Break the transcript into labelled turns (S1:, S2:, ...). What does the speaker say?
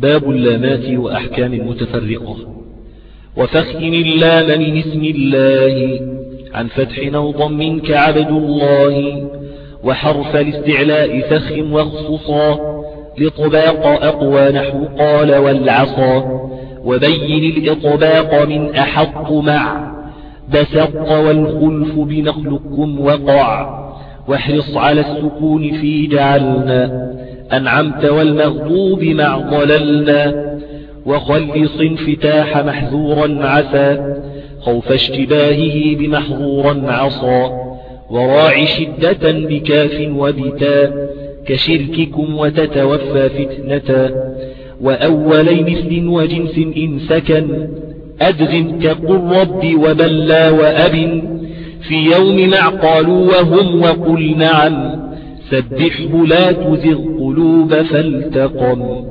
S1: باب اللامات وأحكام المتفرقة. وفخم اللام من اسم الله عن فتح أو ضم كعبد الله وحرف الاستعلاء فخم واخصصا لطباق أقوى نحو قال والعصا وبين الإطباق من أحق مع بسق والخلف بنخلقكم وقع. واحرص على السكون في جعلنا. أنعمت والمغضوب مع ضللنا. وخلص انفتاح محذورا عسى. خوف اشتباهه بمحظورا عصى. وراع شدة بكاف وبتا. كشرككم وتتوفى فتنة. وأولي مثل وجنس إن سكن. أدغم كقل رب وبلى وأب في يوم قالوا وهم وقل نعم سبحه لا تزغ قلوب فالتقم